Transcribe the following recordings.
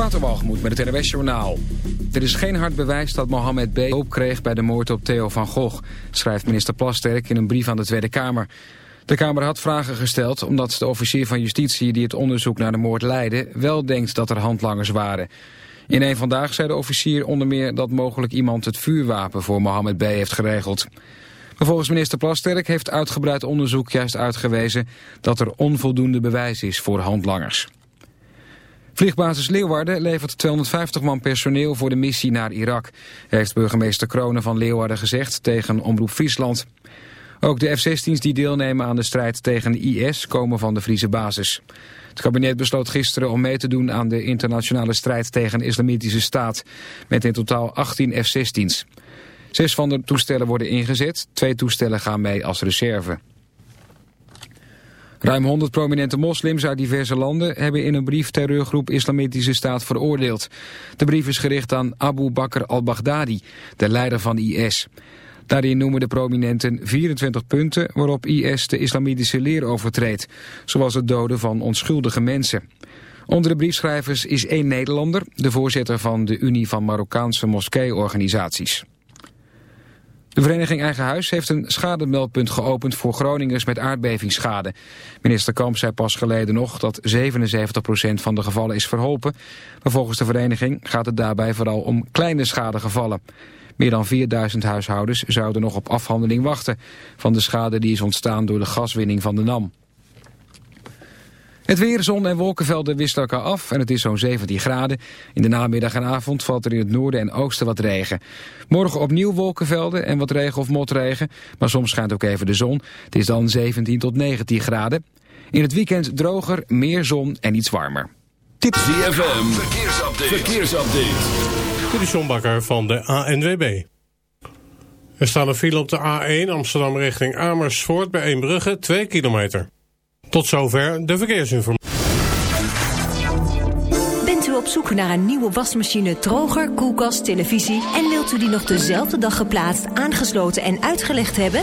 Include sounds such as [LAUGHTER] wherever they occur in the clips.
Waterwalgemoed met het NWS Journaal. Er is geen hard bewijs dat Mohammed B. hoop kreeg bij de moord op Theo van Gogh... schrijft minister Plasterk in een brief aan de Tweede Kamer. De Kamer had vragen gesteld omdat de officier van justitie... die het onderzoek naar de moord leidde, wel denkt dat er handlangers waren. In een vandaag zei de officier onder meer dat mogelijk iemand... het vuurwapen voor Mohammed B. heeft geregeld. volgens minister Plasterk heeft uitgebreid onderzoek juist uitgewezen... dat er onvoldoende bewijs is voor handlangers. Vliegbasis Leeuwarden levert 250 man personeel voor de missie naar Irak, heeft burgemeester Kronen van Leeuwarden gezegd tegen Omroep Friesland. Ook de F-16's die deelnemen aan de strijd tegen IS komen van de Friese basis. Het kabinet besloot gisteren om mee te doen aan de internationale strijd tegen de islamitische staat, met in totaal 18 F-16's. Zes van de toestellen worden ingezet, twee toestellen gaan mee als reserve. Ruim 100 prominente moslims uit diverse landen hebben in een brief terreurgroep Islamitische Staat veroordeeld. De brief is gericht aan Abu Bakr al-Baghdadi, de leider van IS. Daarin noemen de prominenten 24 punten waarop IS de islamitische leer overtreedt, zoals het doden van onschuldige mensen. Onder de briefschrijvers is één Nederlander, de voorzitter van de Unie van Marokkaanse moskeeorganisaties. De vereniging Eigen Huis heeft een schademeldpunt geopend voor Groningers met aardbevingsschade. Minister Kamp zei pas geleden nog dat 77% van de gevallen is verholpen. Maar volgens de vereniging gaat het daarbij vooral om kleine schadegevallen. Meer dan 4000 huishoudens zouden nog op afhandeling wachten van de schade die is ontstaan door de gaswinning van de NAM. Het weer, zon en wolkenvelden wisselen elkaar af en het is zo'n 17 graden. In de namiddag en avond valt er in het noorden en oosten wat regen. Morgen opnieuw wolkenvelden en wat regen of motregen, maar soms schijnt ook even de zon. Het is dan 17 tot 19 graden. In het weekend droger, meer zon en iets warmer. Tip ZFM, verkeersupdate. verkeersupdate. Dit is John Bakker van de ANWB. Er staat een file op de A1 Amsterdam richting Amersfoort bij Eembrugge, 2 kilometer. Tot zover de verkeersinformatie. Bent u op zoek naar een nieuwe wasmachine, droger, koelkast, televisie... en wilt u die nog dezelfde dag geplaatst, aangesloten en uitgelegd hebben?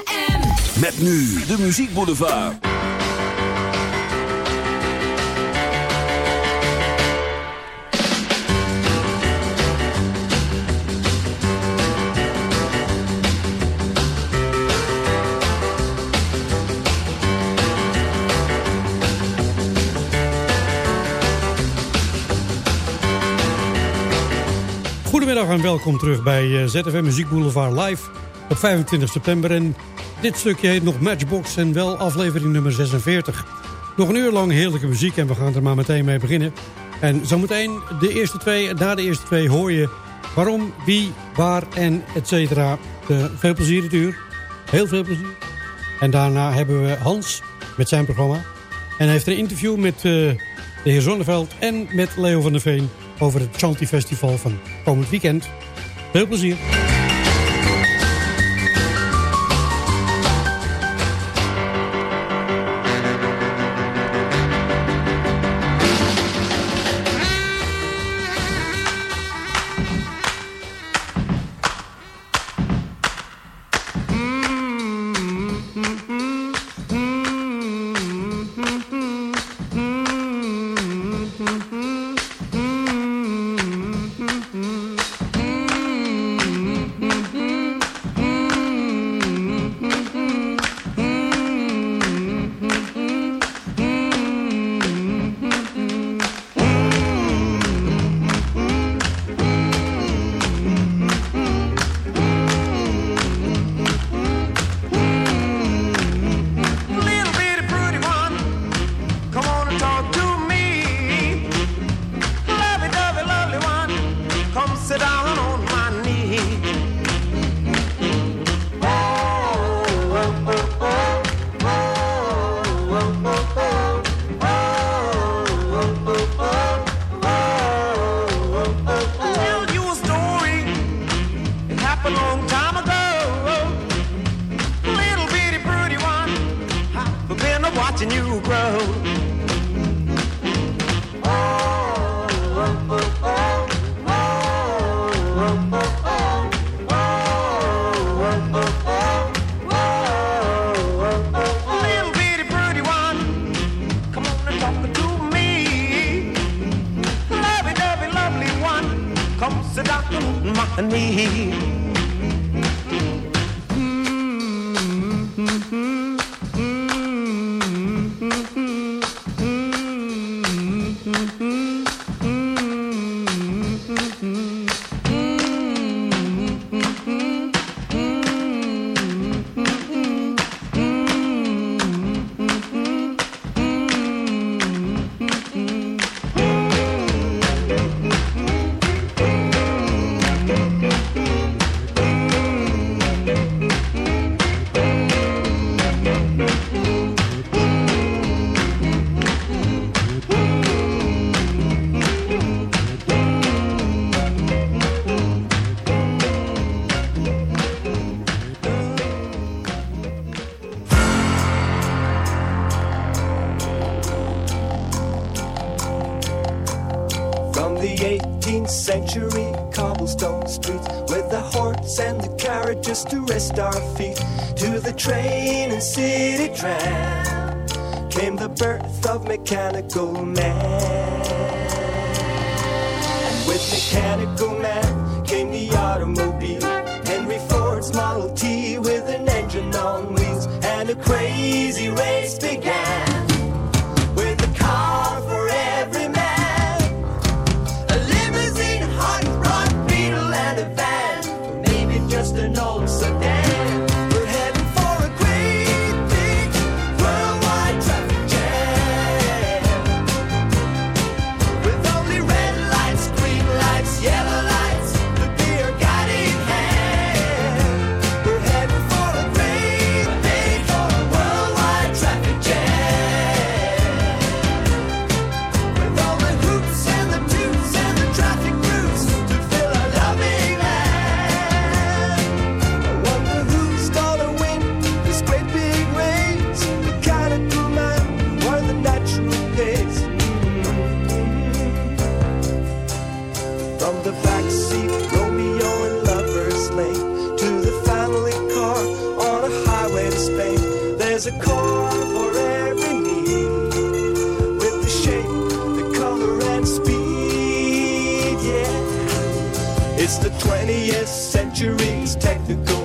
Met nu de Muziek Boulevard. Goedemiddag en welkom terug bij eh, ZFM Muziek Boulevard Live op 25 september. En dit stukje heet nog Matchbox en wel aflevering nummer 46. Nog een uur lang heerlijke muziek en we gaan er maar meteen mee beginnen. En zometeen de eerste twee, na de eerste twee hoor je waarom, wie, waar en et cetera. Veel plezier dit uur. Heel veel plezier. En daarna hebben we Hans met zijn programma. En hij heeft een interview met uh, de heer Zonneveld en met Leo van der Veen. over het Chanty Festival van komend weekend. Veel plezier! just to rest our feet. To the train and city tram came the birth of Mechanical Man. And with Mechanical Man came the automobile. Henry Ford's Model T with an engine on wheels and a crazy race. to go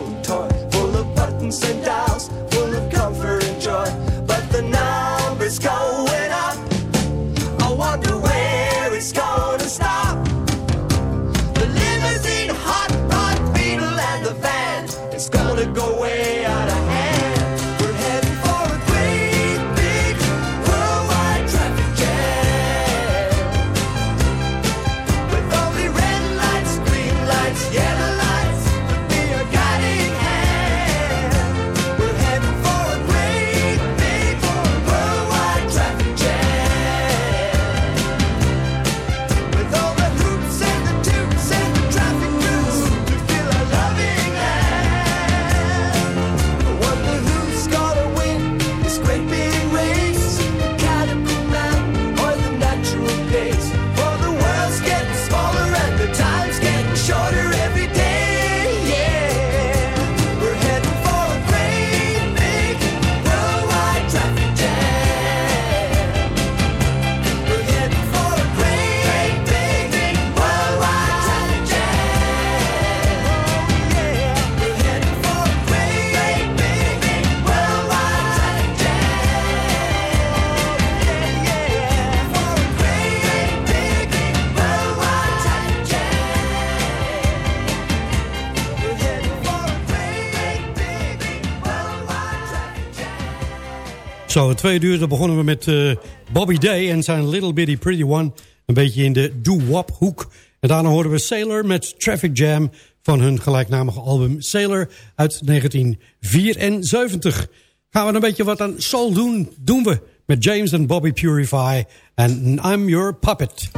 Zo, tweede uur begonnen we met uh, Bobby Day en zijn Little Bitty Pretty One. Een beetje in de doo-wop hoek. En daarna horen we Sailor met Traffic Jam van hun gelijknamige album Sailor uit 1974. Gaan we een beetje wat aan soul doen? Doen we met James en Bobby Purify en I'm Your Puppet.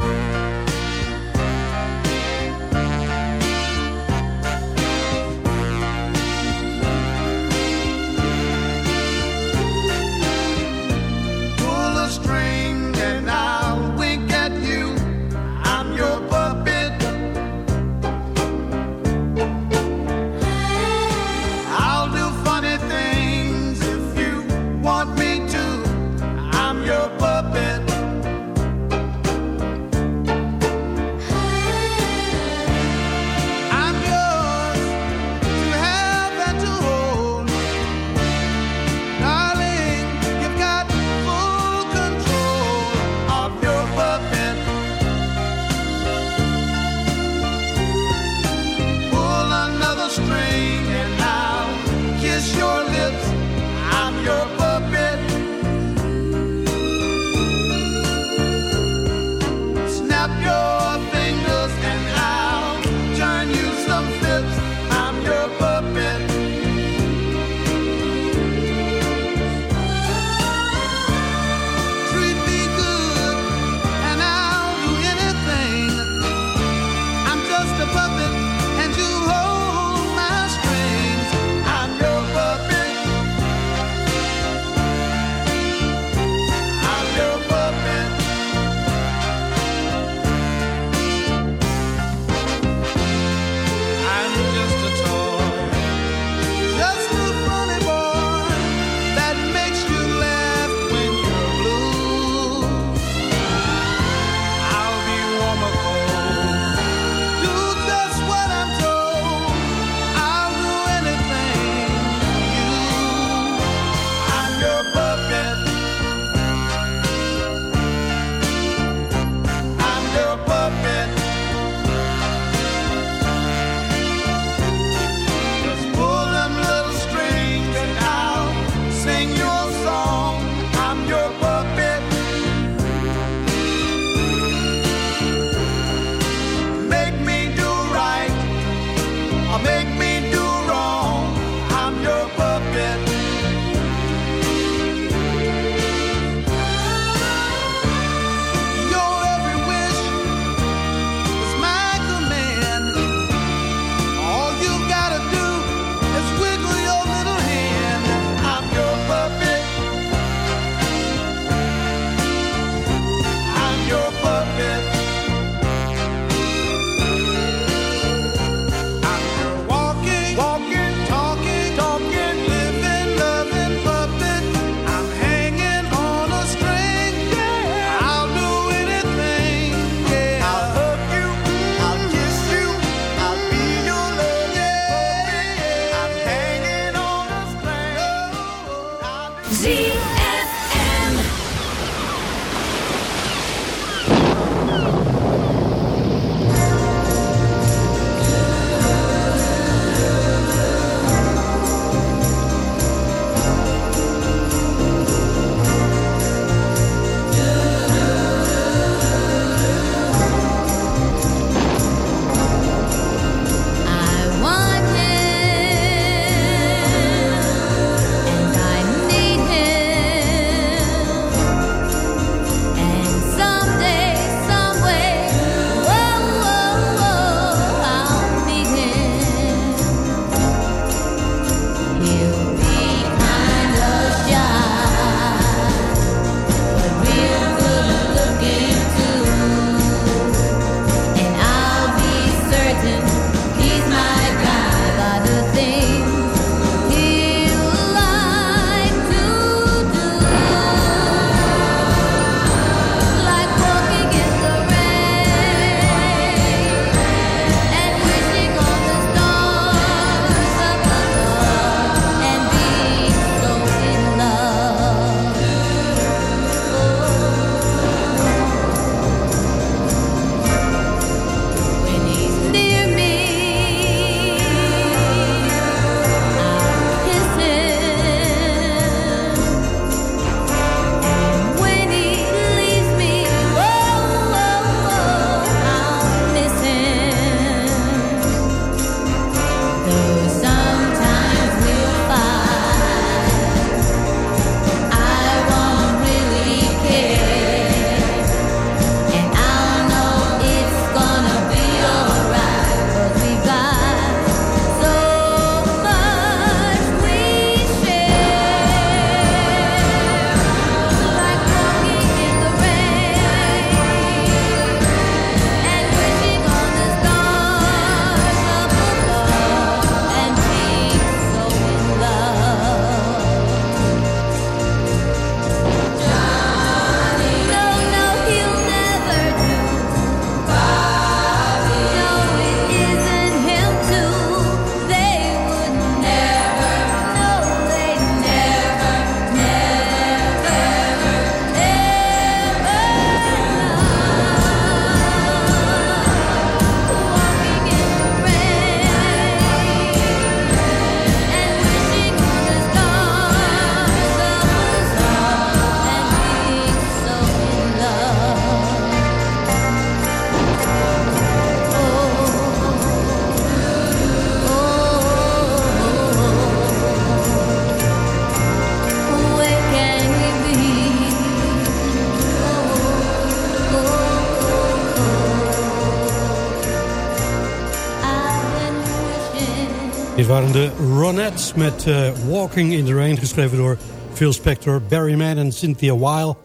Waren de Ronettes met uh, Walking in the Rain... geschreven door Phil Spector, Barry Mann en Cynthia Weil.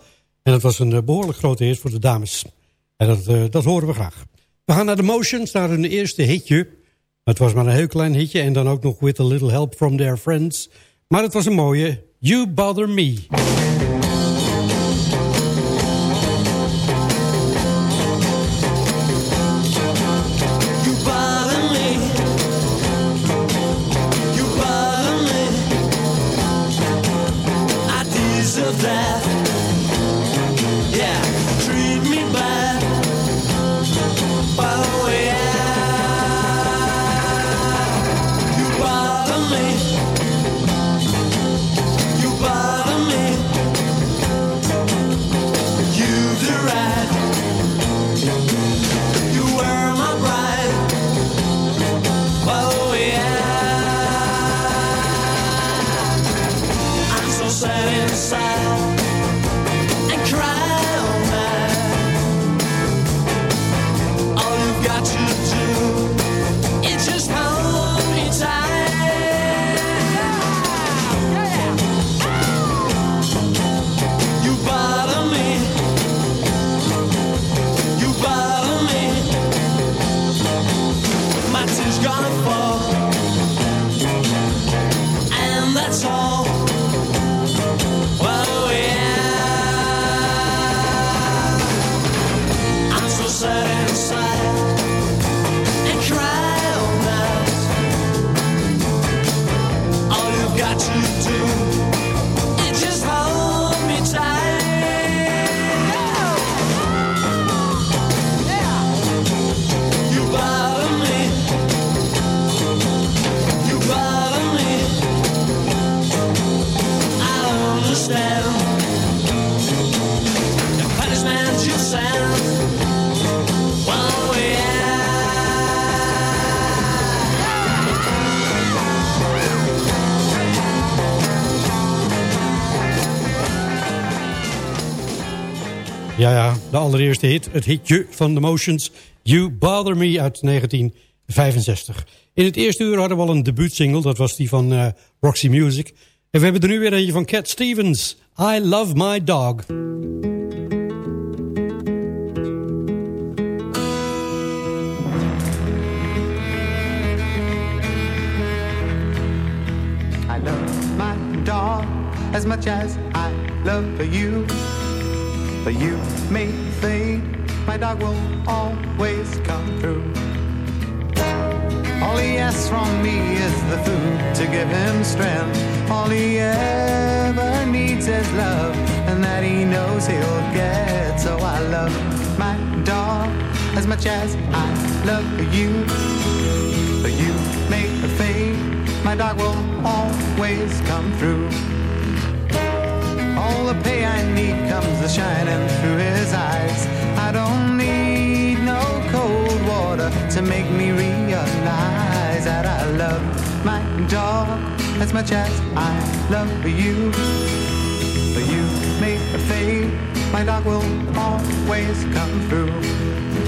En het was een uh, behoorlijk grote hit voor de dames. En dat, uh, dat horen we graag. We gaan naar de Motions, naar hun eerste hitje. Het was maar een heel klein hitje en dan ook nog with a little help from their friends. Maar het was een mooie You Bother Me. to allereerste hit, het hitje van The Motions, You Bother Me uit 1965. In het eerste uur hadden we al een debuutsingle, dat was die van uh, Roxy Music. En we hebben er nu weer eentje van Cat Stevens, I Love My Dog. I love my dog as much as I love you. But you may my dog will always come through. All he asks from me is the food to give him strength. All he ever needs is love, and that he knows he'll get. So I love my dog as much as I love you. But you a fade, my dog will always come through. All the pay I need comes a shining through his eyes. I don't need no cold water to make me realize that I love my dog as much as I love you. But you a fade, my dog will always come through.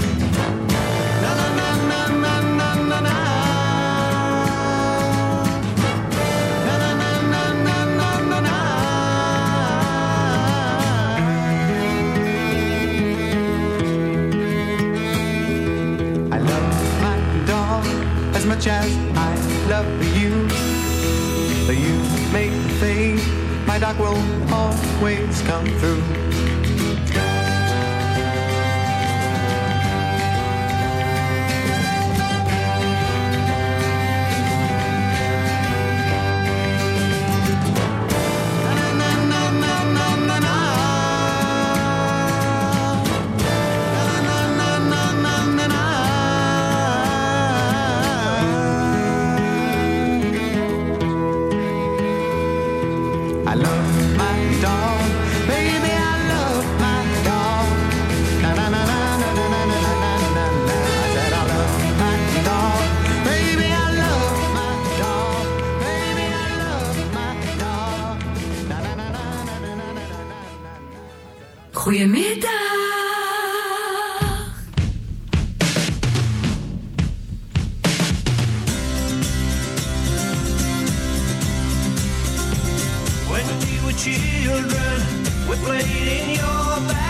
Much as I love you. You make fade, my dog will always come through. children were played in your back.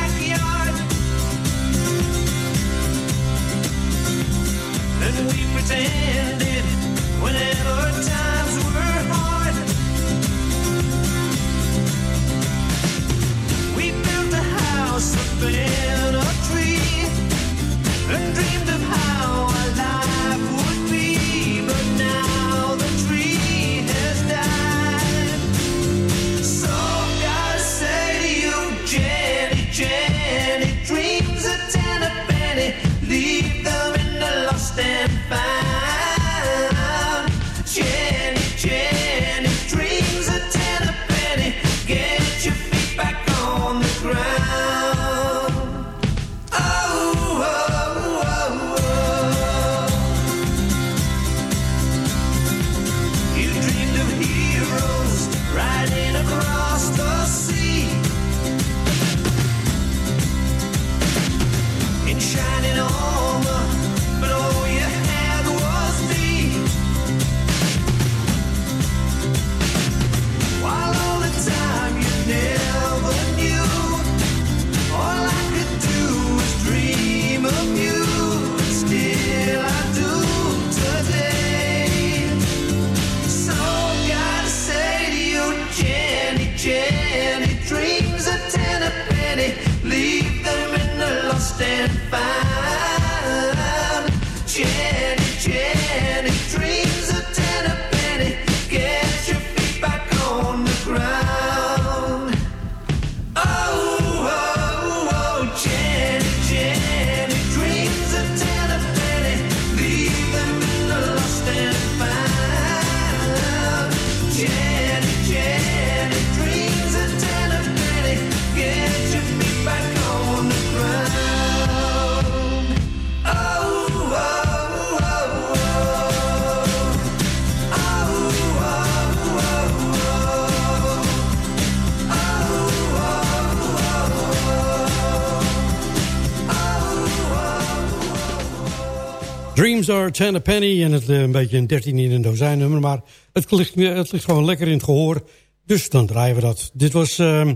Bizarre Ten Penny. En het eh, een beetje een 13 in een dozijn nummer. Maar het ligt, het gewoon lekker in het gehoor. Dus dan draaien we dat. Dit was uh,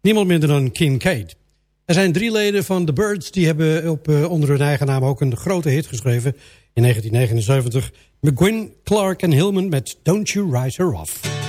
niemand minder dan Kincaid. Er zijn drie leden van The Birds. Die hebben op, eh, onder hun eigen naam ook een grote hit geschreven. In 1979. McGuinn, Clark en Hillman met Don't You Rise Her Off.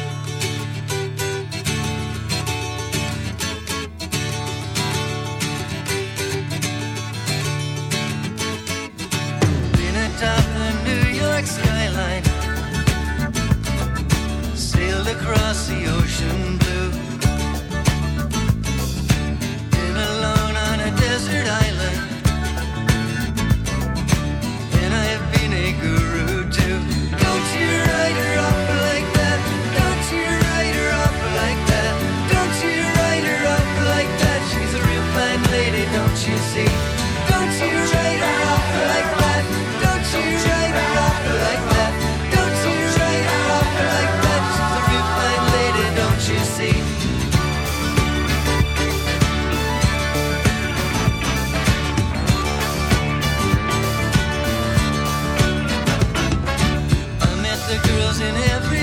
feels in every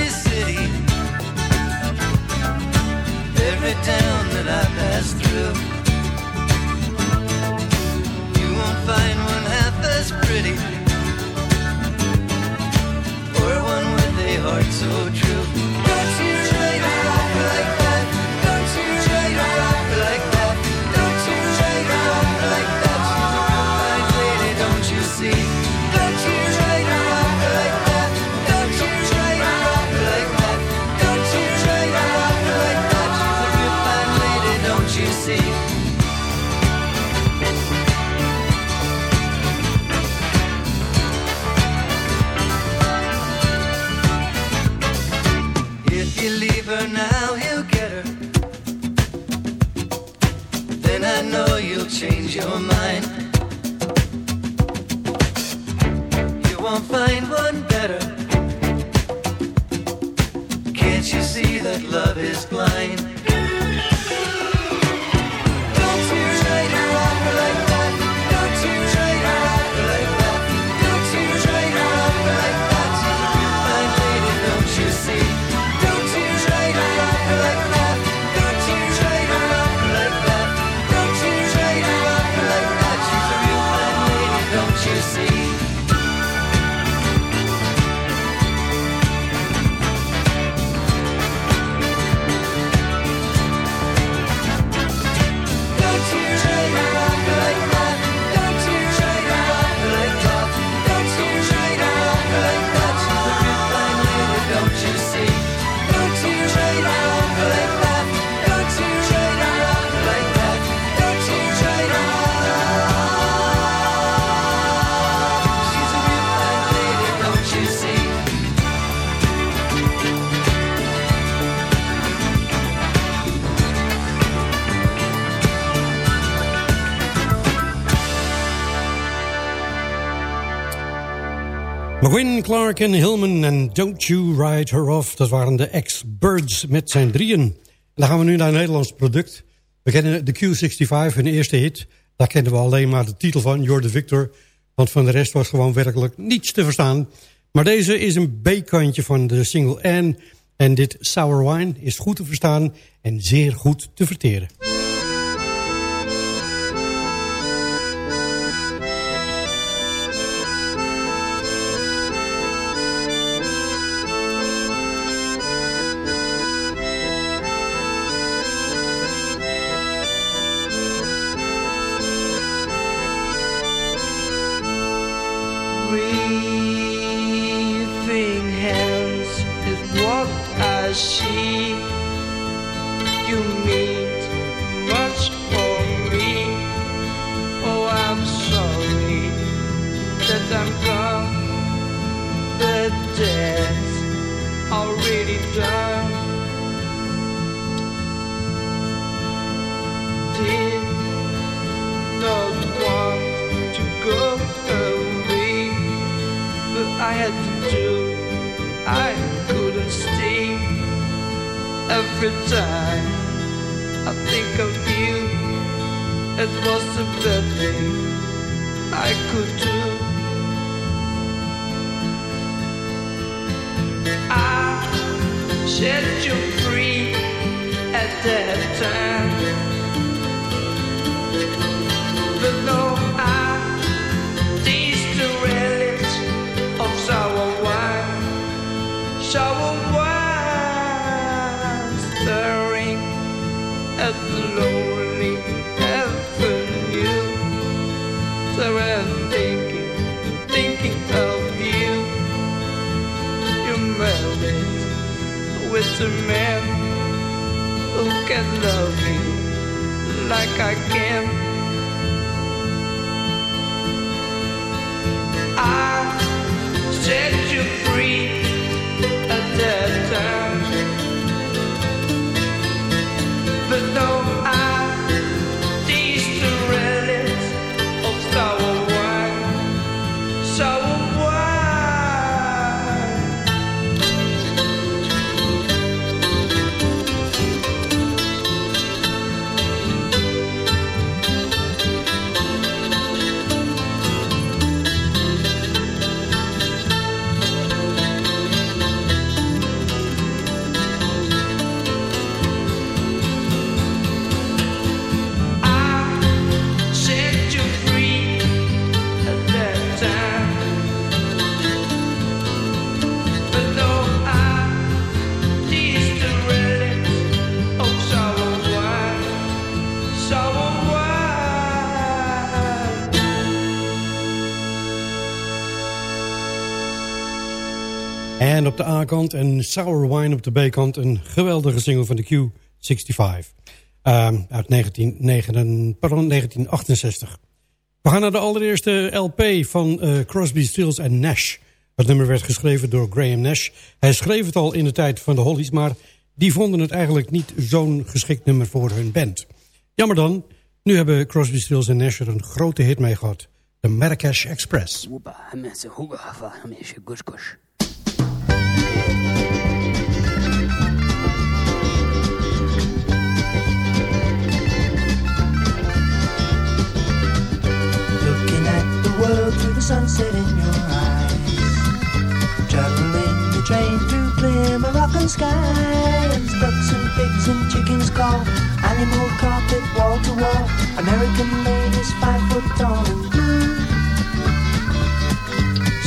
is blind. McGuinn, Clark en Hillman en Don't You Ride Her Off. Dat waren de ex-Birds met zijn drieën. En dan gaan we nu naar een Nederlands product. We kennen de Q65, hun eerste hit. Daar kennen we alleen maar de titel van, You're the Victor. Want van de rest was gewoon werkelijk niets te verstaan. Maar deze is een B-kantje van de single Anne. En dit Sour Wine is goed te verstaan en zeer goed te verteren. Set you free at that time. A man who can love me like I can. I set you free at that time. But no, de A-kant en Sour Wine op de B-kant. Een geweldige single van de Q65. Ehm, uit 1969, pardon, 1968. We gaan naar de allereerste LP van eh, Crosby, Stills en Nash. Het nummer werd geschreven door Graham Nash. Hij schreef het al in de tijd van de Hollies... maar die vonden het eigenlijk niet zo'n geschikt nummer voor hun band. Jammer dan, nu hebben Crosby, Stills en Nash er een grote hit mee gehad. De Marrakesh Express. Sunset in your eyes. Traveling the train through clear Moroccan skies. Ducks and pigs and chickens call. Animal carpet wall to wall. American ladies five foot tall.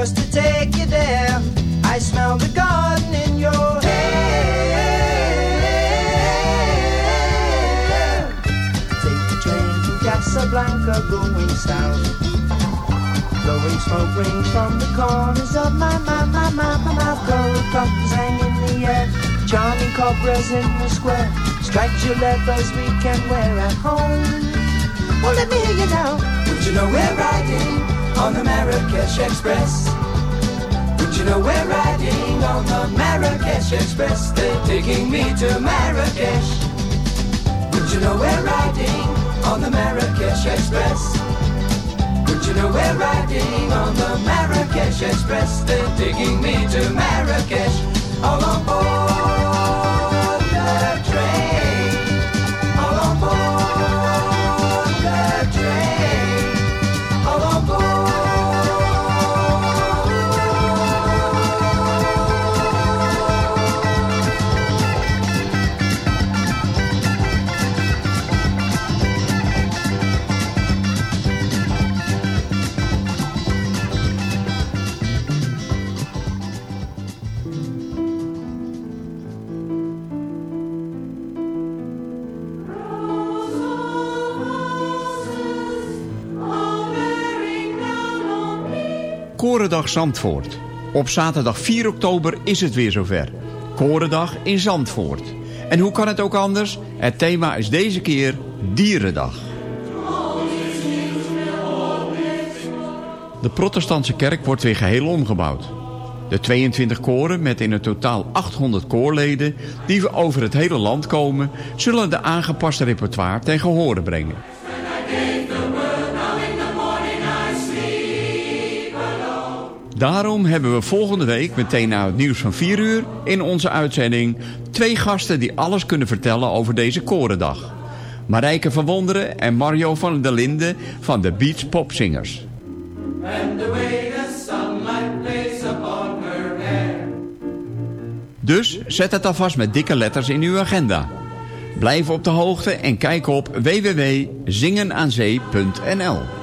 just to take you there. I smell the garden in your hair. Take the train to Casablanca, going south. Blowing smoke rings from the corners of my, my, my, my, my mouth. Gold buttons hang in the air. Charming cobras in the square. Stripes your leathers we can wear at home. Well, let me hear you now. Would you know we're riding? On the Marrakesh Express? Would you know we're riding on the Marrakesh Express? They're taking me to Marrakesh. Would you know we're riding on the Marrakesh Express? Would you know we're riding on the Marrakesh Express? They're taking me to Marrakesh. All on board Korendag Zandvoort. Op zaterdag 4 oktober is het weer zover. Korendag in Zandvoort. En hoe kan het ook anders? Het thema is deze keer Dierendag. De protestantse kerk wordt weer geheel omgebouwd. De 22 koren met in het totaal 800 koorleden die over het hele land komen... zullen de aangepaste repertoire ten gehore brengen. Daarom hebben we volgende week, meteen na het nieuws van 4 uur... in onze uitzending twee gasten die alles kunnen vertellen over deze korendag. Marijke van Wonderen en Mario van der Linden van de Beach Popzingers. And the way the sunlight plays upon her hair. Dus zet het alvast met dikke letters in uw agenda. Blijf op de hoogte en kijk op www.zingenaanzee.nl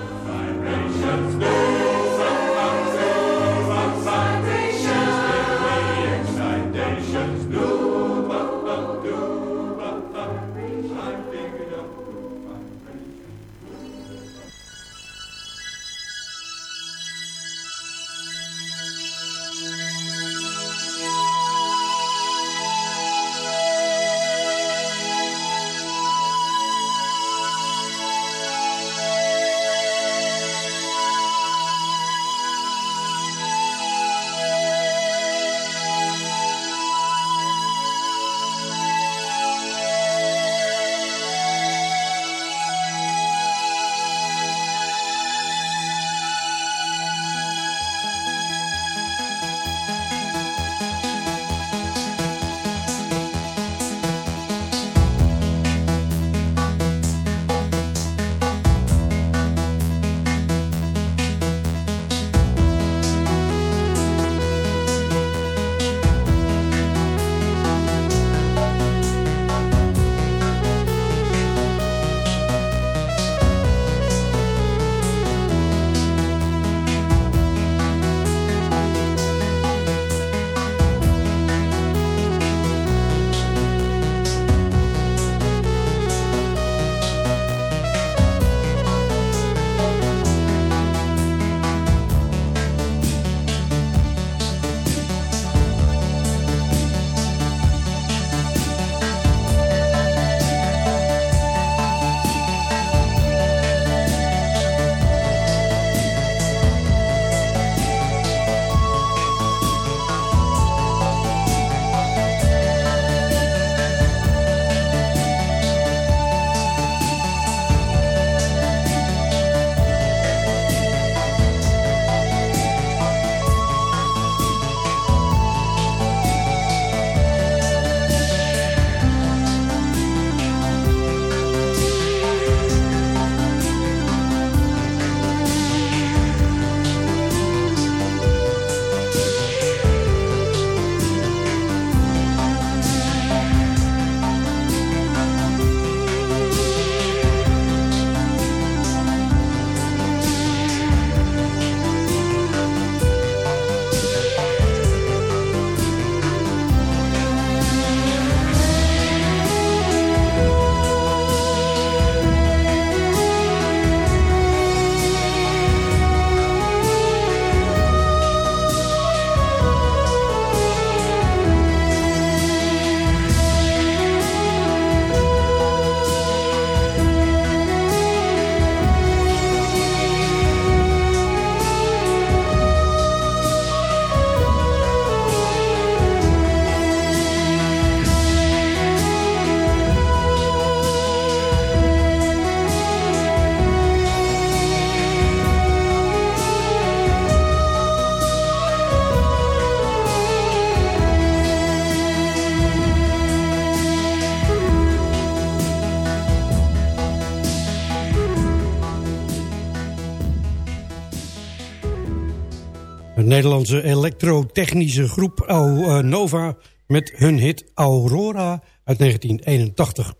Nederlandse elektrotechnische groep eh, Nova met hun hit Aurora uit 1981.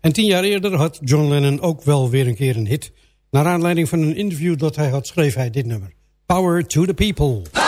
En tien jaar eerder had John Lennon ook wel weer een keer een hit. Naar aanleiding van een interview dat hij had, schreef hij dit nummer. Power to the people.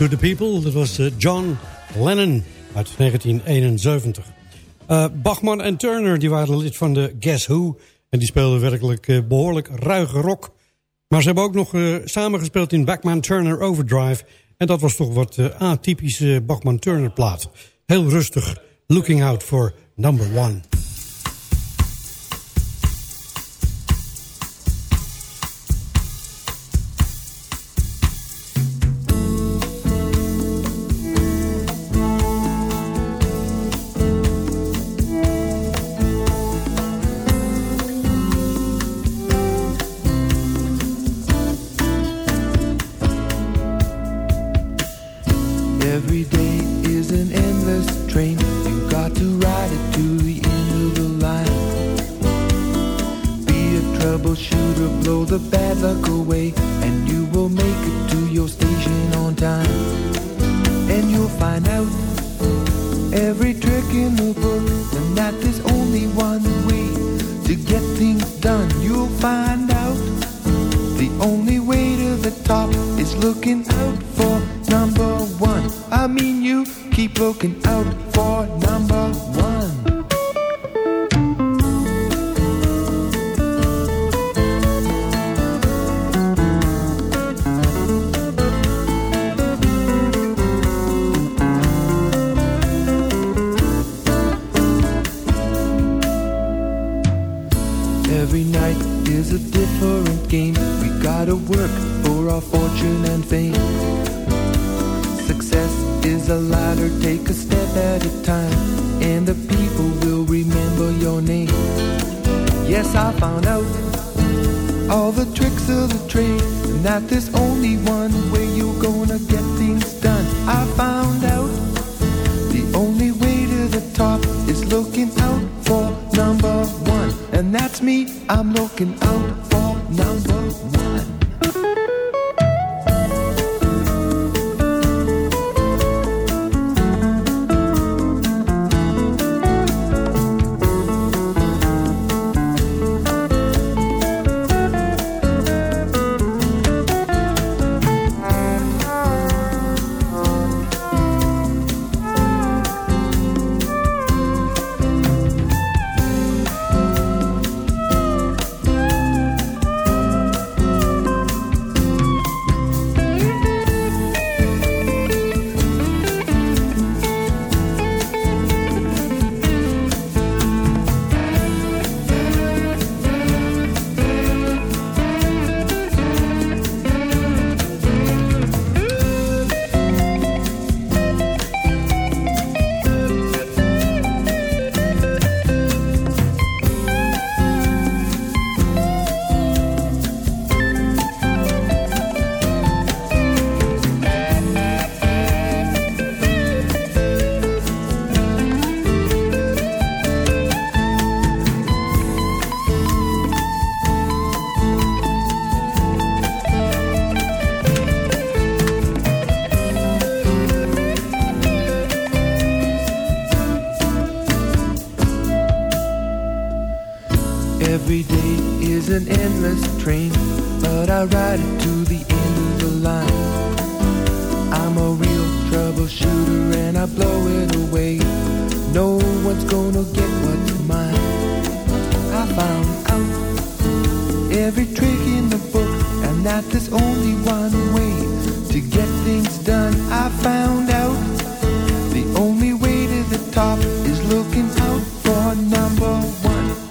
To the People, dat was eh, John Lennon uit 1971. Eh, Bachman en Turner die waren lid van de Guess Who... en die speelden werkelijk eh, behoorlijk ruige rock. Maar ze hebben ook nog samengespeeld in Bachman Turner Overdrive... en dat was toch wat atypische Bachman Turner plaat. Heel rustig, looking out for number one.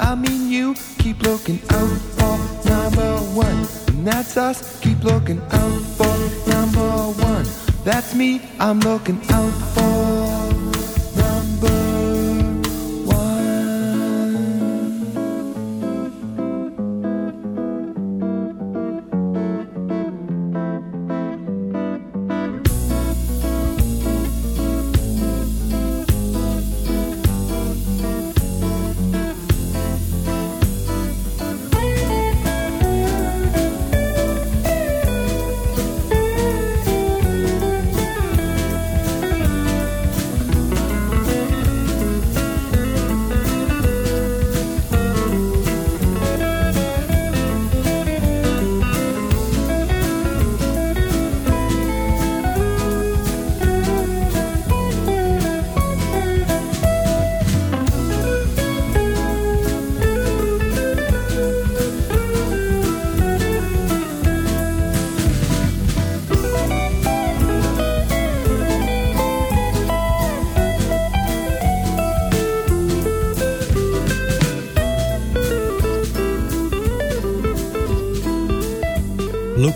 I mean, you keep looking out for number one. And that's us, keep looking out for number one. That's me, I'm looking out for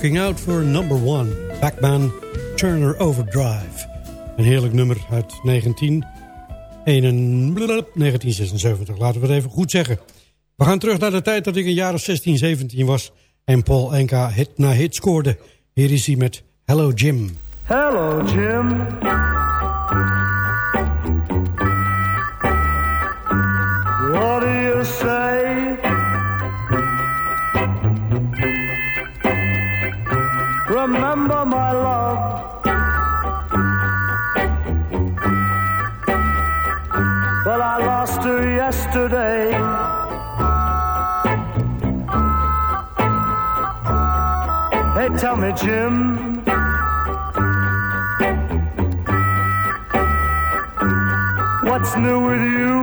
Looking Out for Number One, Backman Turner Overdrive. Een heerlijk nummer uit 19, 1976, laten we het even goed zeggen. We gaan terug naar de tijd dat ik een jaar of 16, 17 was... en Paul Enka hit na hit scoorde. Hier is hij met Hello Jim. Hello, Jim. What do you say? Remember my love. But I lost her yesterday. Hey, tell me, Jim. What's new with you?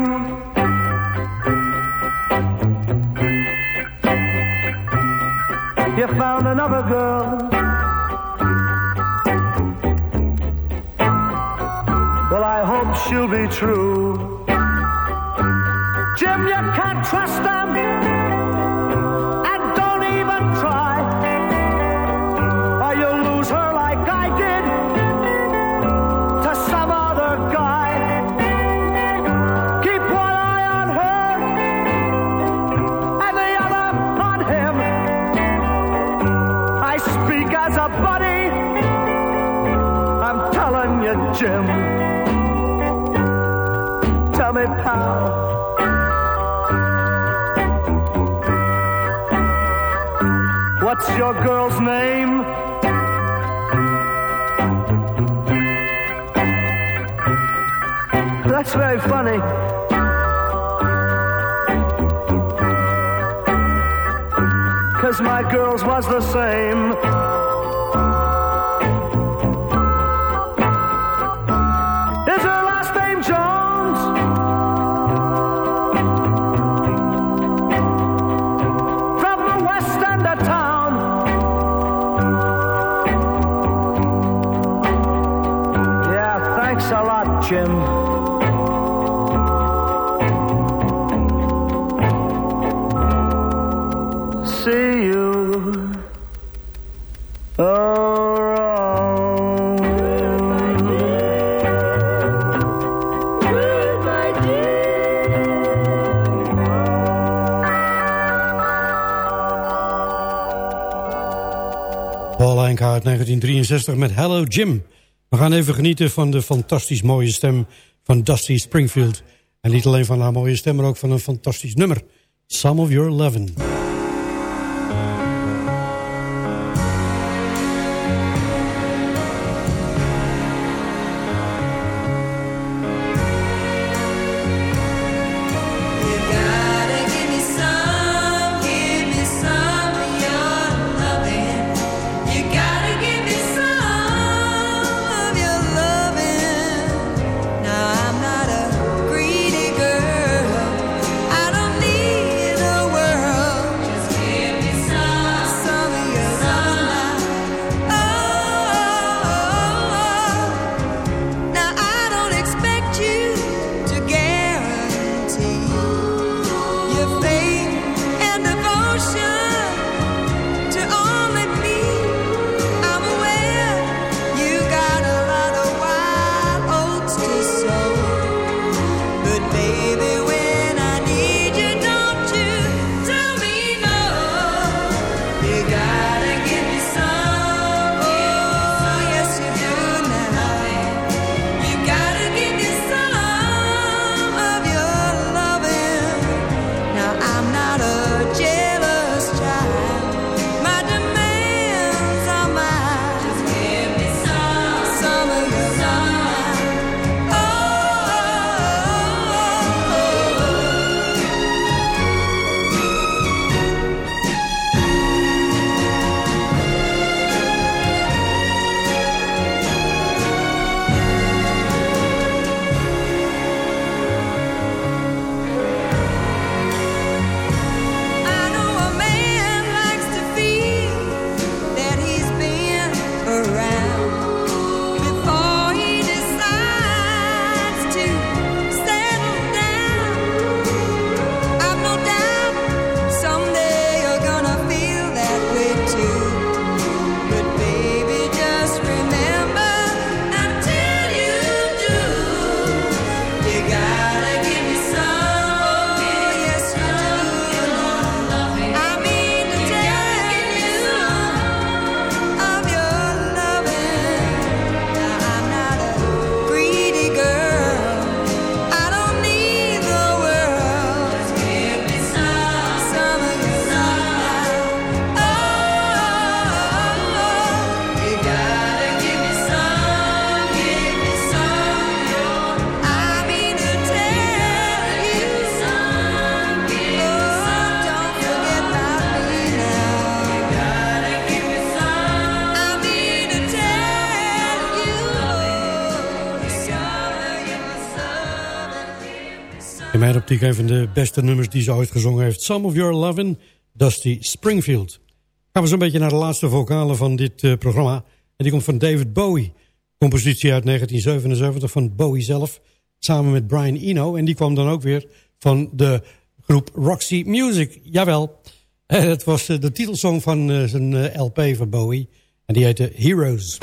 You found another girl. true. Jim, you can't trust them. And don't even try. Or you'll lose her like I did to some other guy. Keep one eye on her and the other on him. I speak as a buddy. I'm telling you, Jim my. What's your girl's name? That's very funny. Cause my girl's was the same. 1963 met Hello Jim. We gaan even genieten van de fantastisch mooie stem van Dusty Springfield. En niet alleen van haar mooie stem, maar ook van een fantastisch nummer. Some of Your Lovin'. natuurlijk een van de beste nummers die ze ooit gezongen heeft. Some of Your Lovin', Dusty Springfield. Gaan we zo'n beetje naar de laatste vocalen van dit eh, programma. En die komt van David Bowie. Compositie uit 1977 van Bowie zelf. Samen met Brian Eno. En die kwam dan ook weer van de groep Roxy Music. Jawel. [LAUGHS] En was eh, de titelsong van eh, zijn LP van Bowie. En die heette Heroes.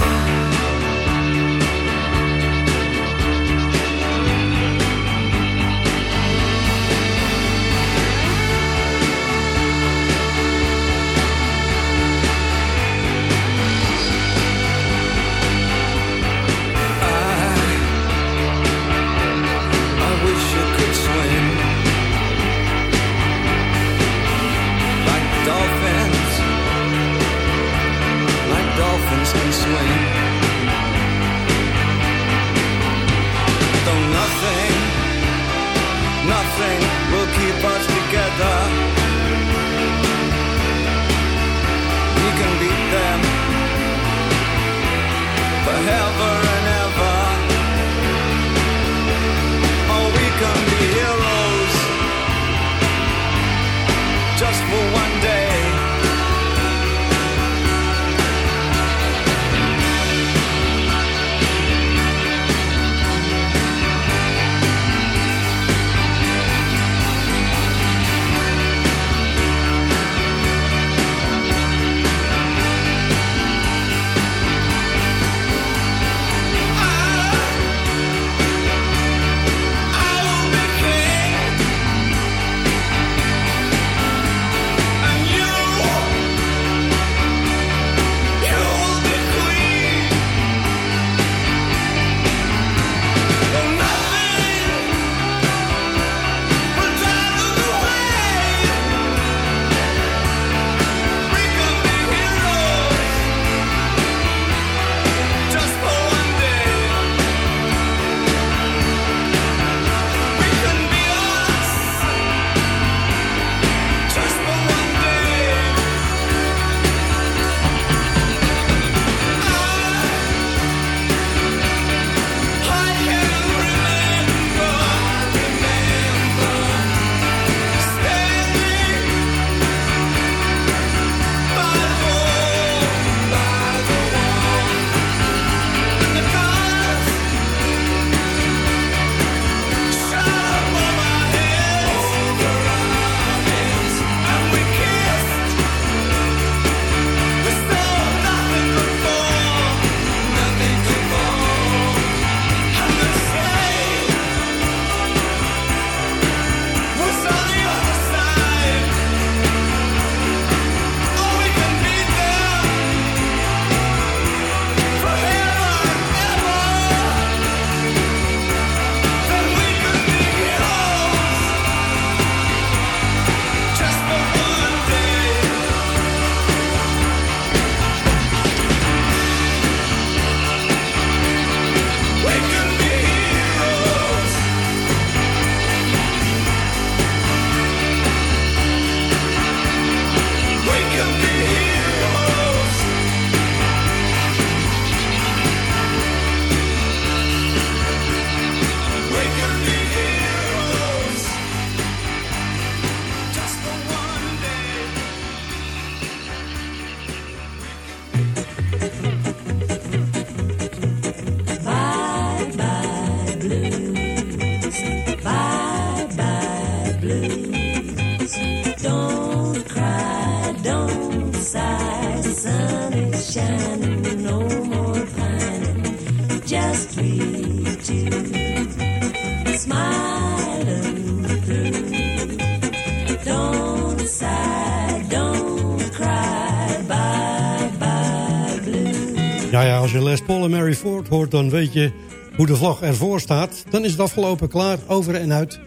Mary Ford hoort, dan weet je hoe de vlag ervoor staat. Dan is het afgelopen, klaar, over en uit.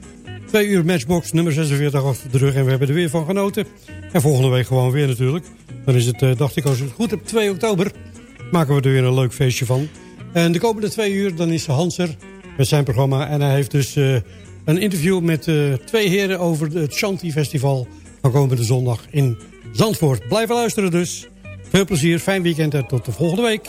Twee uur matchbox, nummer 46 achter de rug. En we hebben er weer van genoten. En volgende week gewoon weer natuurlijk. Dan is het, eh, dacht ik, als het goed heb, 2 oktober. Maken we er weer een leuk feestje van. En de komende twee uur, dan is Hans er met zijn programma. En hij heeft dus eh, een interview met eh, twee heren over het Shanti Festival... van komende zondag in Zandvoort. Blijven luisteren dus. Veel plezier, fijn weekend en tot de volgende week.